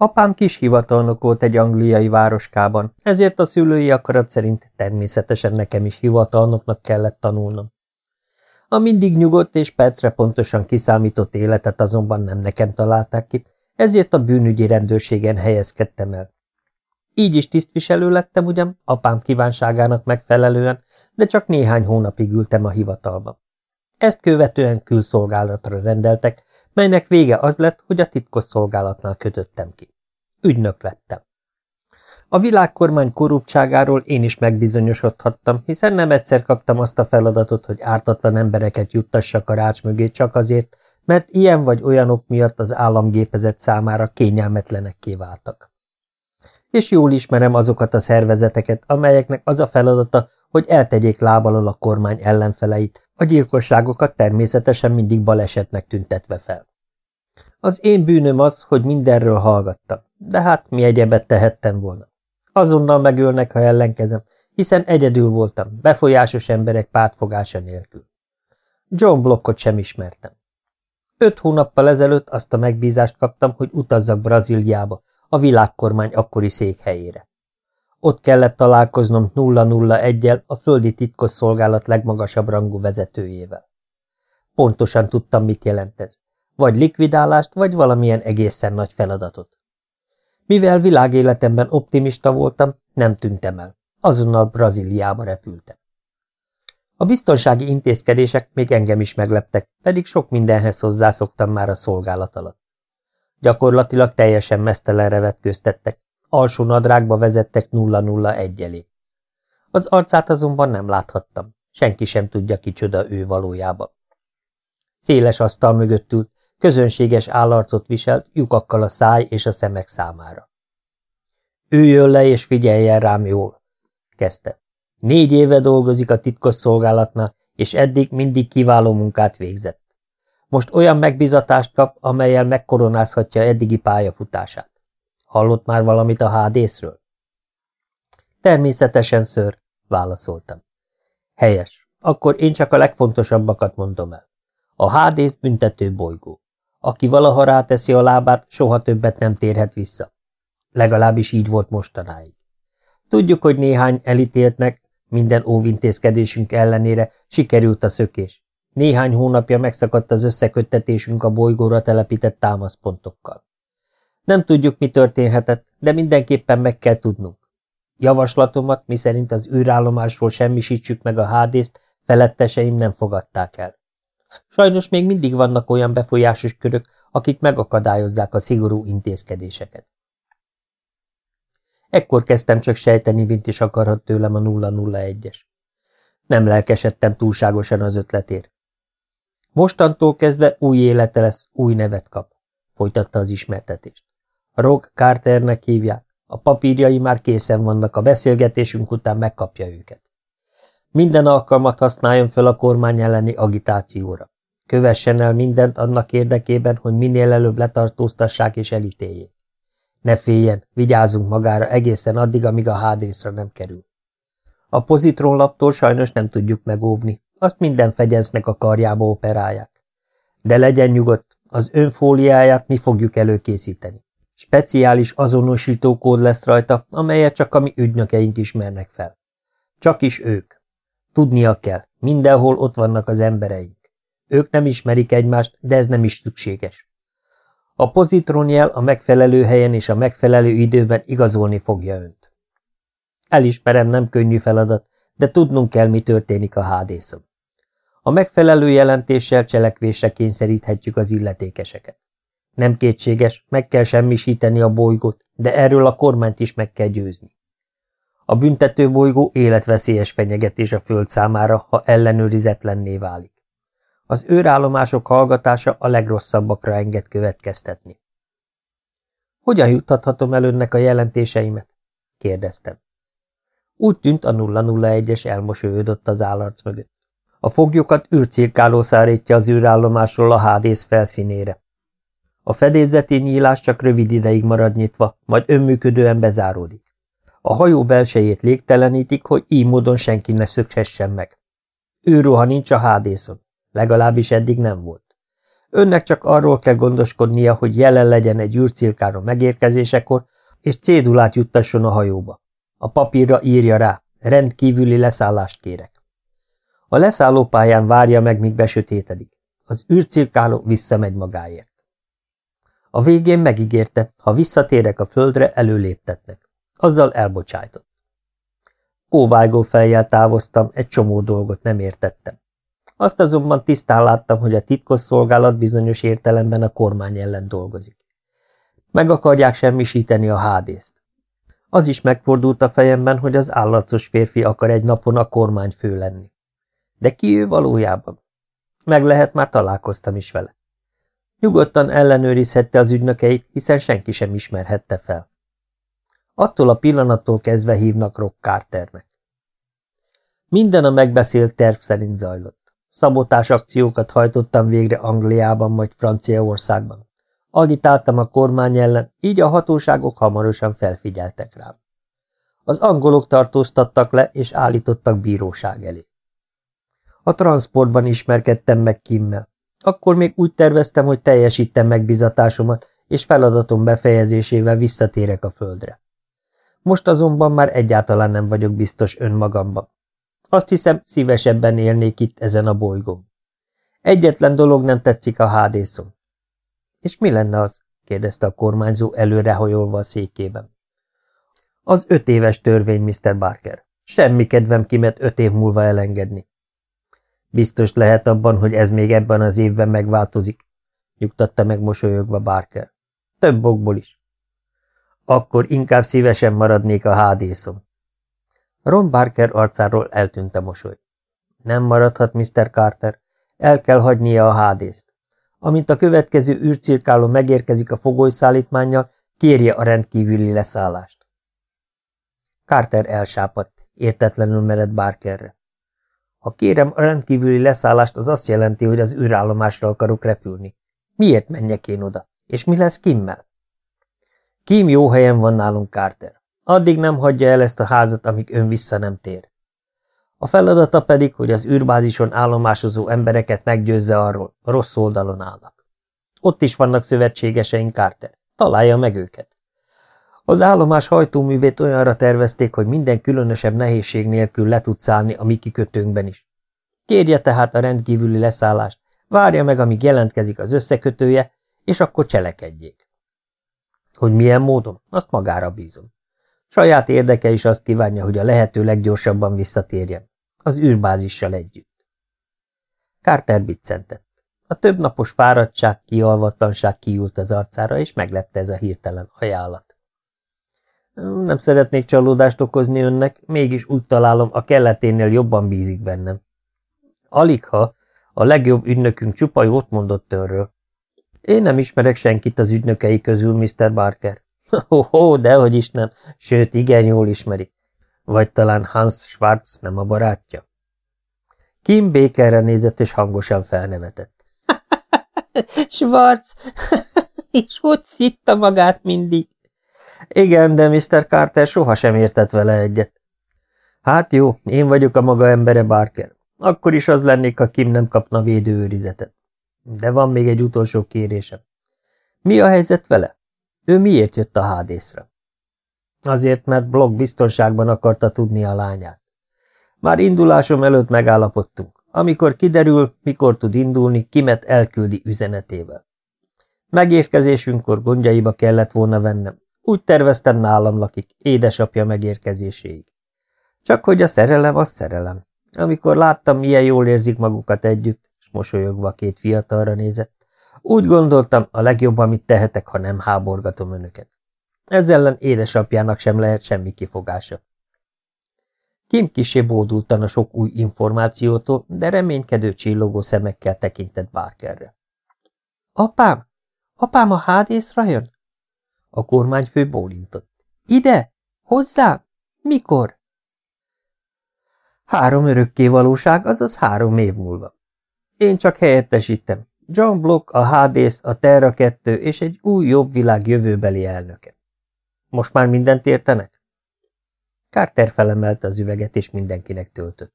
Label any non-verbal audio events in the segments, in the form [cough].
Apám kis hivatalnok volt egy angliai városkában, ezért a szülői akarat szerint természetesen nekem is hivatalnoknak kellett tanulnom. A mindig nyugodt és percre pontosan kiszámított életet azonban nem nekem találták ki, ezért a bűnügyi rendőrségen helyezkedtem el. Így is tisztviselő lettem ugyan, apám kívánságának megfelelően, de csak néhány hónapig ültem a hivatalba. Ezt követően külszolgálatra rendeltek, melynek vége az lett, hogy a titkos szolgálatnál kötöttem ki. Ügynök lettem. A világkormány korruptságáról én is megbizonyosodhattam, hiszen nem egyszer kaptam azt a feladatot, hogy ártatlan embereket juttassak a rács mögé csak azért, mert ilyen vagy olyanok miatt az államgépezet számára kényelmetlenekké váltak. És jól ismerem azokat a szervezeteket, amelyeknek az a feladata, hogy eltegyék lábalól a kormány ellenfeleit, a gyilkosságokat természetesen mindig balesetnek tüntetve fel. Az én bűnöm az, hogy mindenről hallgattam, de hát mi egyebet tehettem volna. Azonnal megölnek, ha ellenkezem, hiszen egyedül voltam, befolyásos emberek pártfogása nélkül. John Blockot sem ismertem. Öt hónappal ezelőtt azt a megbízást kaptam, hogy utazzak Brazíliába, a világkormány akkori székhelyére. Ott kellett találkoznom 001-el a földi titkosszolgálat legmagasabb rangú vezetőjével. Pontosan tudtam, mit jelent ez. Vagy likvidálást, vagy valamilyen egészen nagy feladatot. Mivel világéletemben optimista voltam, nem tűntem el. Azonnal Brazíliába repültem. A biztonsági intézkedések még engem is megleptek, pedig sok mindenhez hozzászoktam már a szolgálat alatt. Gyakorlatilag teljesen mesztelenre vetkőztettek, alsó nadrágba vezettek 001 elé. Az arcát azonban nem láthattam, senki sem tudja kicsoda ő valójában. Széles asztal mögött ült, közönséges állarcot viselt, lyukakkal a száj és a szemek számára. Üljön le és figyeljen rám jól, kezdte. Négy éve dolgozik a titkos szolgálatnál, és eddig mindig kiváló munkát végzett. Most olyan megbizatást kap, amelyel megkoronázhatja eddigi pályafutását. Hallott már valamit a hádészről? Természetesen, ször, válaszoltam. Helyes, akkor én csak a legfontosabbakat mondom el. A hádész büntető bolygó. Aki valaha ráteszi a lábát, soha többet nem térhet vissza. Legalábbis így volt mostanáig. Tudjuk, hogy néhány elítéltnek, minden óvintézkedésünk ellenére sikerült a szökés. Néhány hónapja megszakadt az összeköttetésünk a bolygóra telepített támaszpontokkal. Nem tudjuk, mi történhetett, de mindenképpen meg kell tudnunk. Javaslatomat, miszerint az űrállomásról semmisítsük meg a hádészt, feletteseim nem fogadták el. Sajnos még mindig vannak olyan befolyásos körök, akik megakadályozzák a szigorú intézkedéseket. Ekkor kezdtem csak sejteni, mint is akarhat tőlem a 001-es. Nem lelkesedtem túlságosan az ötletért. Mostantól kezdve új élete lesz, új nevet kap, folytatta az ismertetést. Rock Carternek hívják, a papírjai már készen vannak, a beszélgetésünk után megkapja őket. Minden alkalmat használjon fel a kormány elleni agitációra. Kövessen el mindent annak érdekében, hogy minél előbb letartóztassák és elítéljék. Ne féljen, vigyázunk magára egészen addig, amíg a hádészra nem kerül. A pozitronlaptól sajnos nem tudjuk megóvni, azt minden fegyeznek a karjába operálják. De legyen nyugodt, az önfóliáját mi fogjuk előkészíteni. Speciális azonosítókód lesz rajta, amelyet csak a mi ügynökeink ismernek fel. Csak is ők. Tudnia kell, mindenhol ott vannak az embereink. Ők nem ismerik egymást, de ez nem is szükséges. A pozitronjel a megfelelő helyen és a megfelelő időben igazolni fogja önt. Elismerem, nem könnyű feladat, de tudnunk kell, mi történik a hádészon. A megfelelő jelentéssel cselekvésre kényszeríthetjük az illetékeseket. Nem kétséges, meg kell semmisíteni a bolygót, de erről a kormányt is meg kell győzni. A büntető bolygó életveszélyes fenyegetés a föld számára, ha ellenőrizetlenné válik. Az őrállomások hallgatása a legrosszabbakra enged következtetni. Hogyan juttathatom el önnek a jelentéseimet? kérdeztem. Úgy tűnt a 001-es elmosődött az állarc mögött. A foglyokat űrcirkáló szárítja az űrállomásról a hádész felszínére. A fedélzeti nyílás csak rövid ideig marad nyitva, majd önműködően bezáródik. A hajó belsejét légtelenítik, hogy így módon senki ne szökhessen meg. Őruha nincs a hádészon, legalábbis eddig nem volt. Önnek csak arról kell gondoskodnia, hogy jelen legyen egy űrcirkára megérkezésekor, és cédulát juttasson a hajóba. A papírra írja rá, rendkívüli leszállást kérek. A leszállópályán várja meg, míg besötétedik. Az űrcirkáló visszamegy magáért. A végén megígérte, ha visszatérek a földre, előléptetnek. Azzal elbocsájtott. Óvájgó fejjel távoztam, egy csomó dolgot nem értettem. Azt azonban tisztán láttam, hogy a titkos szolgálat bizonyos értelemben a kormány ellen dolgozik. Meg akarják semmisíteni a hádészt. Az is megfordult a fejemben, hogy az állarcos férfi akar egy napon a kormány fő lenni. De ki ő valójában? Meg lehet, már találkoztam is vele. Nyugodtan ellenőrizhette az ügynökeit, hiszen senki sem ismerhette fel. Attól a pillanattól kezdve hívnak Rock Carternek. Minden a megbeszélt terv szerint zajlott. Szabotás akciókat hajtottam végre Angliában, majd Franciaországban. Agitáltam a kormány ellen, így a hatóságok hamarosan felfigyeltek rám. Az angolok tartóztattak le, és állítottak bíróság elé. A transportban ismerkedtem meg Kimmel. Akkor még úgy terveztem, hogy teljesítem megbizatásomat, és feladatom befejezésével visszatérek a földre. Most azonban már egyáltalán nem vagyok biztos önmagamban. Azt hiszem, szívesebben élnék itt ezen a bolygón. Egyetlen dolog nem tetszik a hádészom. És mi lenne az? kérdezte a kormányzó előrehajolva a székében. Az öt éves törvény, Mr. Barker. Semmi kedvem kimet öt év múlva elengedni. Biztos lehet abban, hogy ez még ebben az évben megváltozik, nyugtatta meg mosolyogva Barker. Több okból is. Akkor inkább szívesen maradnék a hádészom. Ron Barker arcáról eltűnt a mosoly. Nem maradhat, Mr. Carter. El kell hagynia a hádészt. Amint a következő űrcirkáló megérkezik a fogolyszállítmányjal, kérje a rendkívüli leszállást. Carter elsápadt, értetlenül mered Barkerre. Ha kérem a rendkívüli leszállást, az azt jelenti, hogy az űrállomásra akarok repülni. Miért menjek én oda? És mi lesz Kimmel? Kim jó helyen van nálunk, Carter. Addig nem hagyja el ezt a házat, amíg ön vissza nem tér. A feladata pedig, hogy az űrbázison állomásozó embereket meggyőzze arról, rossz oldalon állnak. Ott is vannak szövetségeseink, Carter. Találja meg őket. Az állomás hajtóművét olyanra tervezték, hogy minden különösebb nehézség nélkül le tud szállni a mi kikötőnkben is. Kérje tehát a rendkívüli leszállást, várja meg, amíg jelentkezik az összekötője, és akkor cselekedjék. Hogy milyen módon, azt magára bízom. Saját érdeke is azt kívánja, hogy a lehető leggyorsabban visszatérjen, az űrbázissal együtt. Carter biccentett. A több napos fáradtság, kialvatlanság kiült az arcára, és meglepte ez a hirtelen ajánlat. Nem szeretnék csalódást okozni önnek, mégis úgy találom, a kelleténél jobban bízik bennem. Aligha, a legjobb ügynökünk csupa jót mondott önről. Én nem ismerek senkit az ügynökei közül, Mr. Barker. [laughs] Ho-ho, dehogy is nem, sőt, igen jól ismeri. Vagy talán Hans Schwarz nem a barátja? Kim Bakerre nézett, és hangosan felnevetett. [laughs] Schwarz, [laughs] és hogy szitta magát mindig? Igen, de Mr. Carter sohasem értett vele egyet. Hát jó, én vagyok a maga embere, Barker. Akkor is az lennék, ha Kim nem kapna védőőrizetet. De van még egy utolsó kérésem. Mi a helyzet vele? Ő miért jött a hádészra? Azért, mert Block biztonságban akarta tudni a lányát. Már indulásom előtt megállapodtunk. Amikor kiderül, mikor tud indulni, kimet elküldi üzenetével. Megérkezésünkkor gondjaiba kellett volna vennem. Úgy terveztem nálam lakik, édesapja megérkezéséig. Csak hogy a szerelem az szerelem. Amikor láttam, milyen jól érzik magukat együtt, mosolyogva két fiatalra nézett, úgy gondoltam, a legjobb, amit tehetek, ha nem háborgatom önöket. Ez ellen édesapjának sem lehet semmi kifogása. Kim kisé bódultan a sok új információtól, de reménykedő csillogó szemekkel tekintett Barkerre. Apám? Apám a hádészra jön? A kormányfő bólintott. Ide? Hozzám? Mikor? Három örökké valóság, azaz három év múlva. Én csak helyettesítem, John Block, a Hades, a Terra 2 és egy új jobb világ jövőbeli elnöke. Most már mindent értenek? Carter felemelte az üveget, és mindenkinek töltött.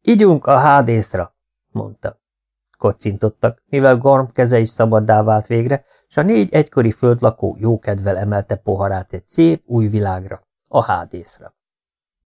Igyunk a Hadesra, mondta. kocintottak, mivel Garm keze is szabaddá vált végre, s a négy egykori földlakó jókedvel emelte poharát egy szép új világra, a hádészra.